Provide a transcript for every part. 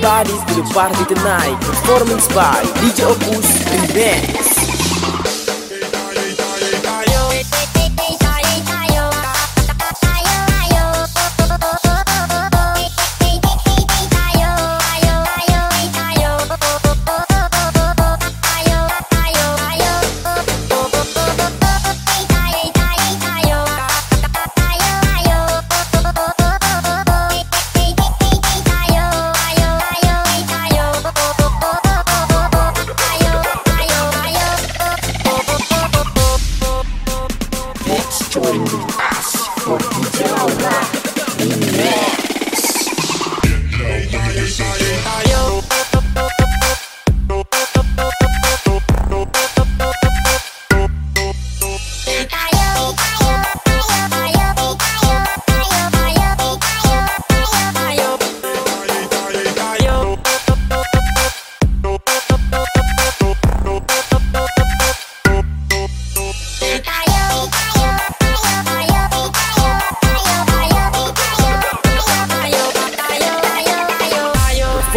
Everybody to the party tonight. Performance by DJ Opus Remix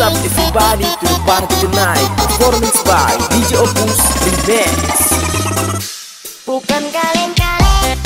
Up everybody? To the party tonight. Performance by DJ Opus Remix. Bukan kaleng-kaleng